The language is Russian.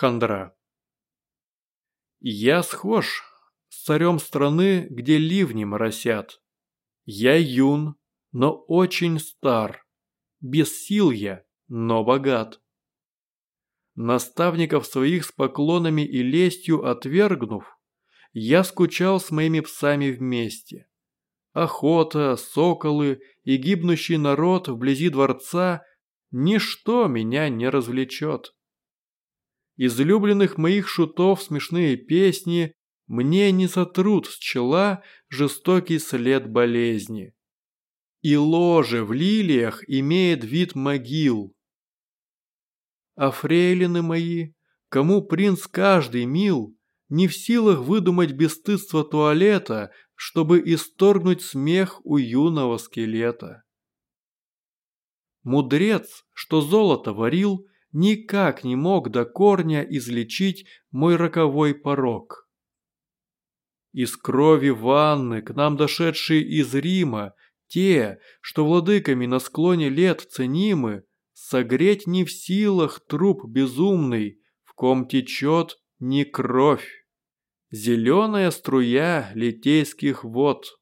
Хандра. Я схож с царем страны, где ливни моросят. Я юн, но очень стар. Без сил я, но богат. Наставников своих с поклонами и лестью отвергнув, я скучал с моими псами вместе. Охота, соколы и гибнущий народ вблизи дворца – ничто меня не развлечет. Излюбленных моих шутов смешные песни мне не сотрут с чела жестокий след болезни. И ложе в лилиях имеет вид могил. А фрейлины мои, кому принц каждый мил, не в силах выдумать бесстыдство туалета, чтобы исторгнуть смех у юного скелета. Мудрец, что золото варил, никак не мог до корня излечить мой роковой порог. Из крови ванны, к нам дошедшие из Рима, те, что владыками на склоне лет ценимы, согреть не в силах труп безумный, в ком течет не кровь. Зеленая струя литейских вод.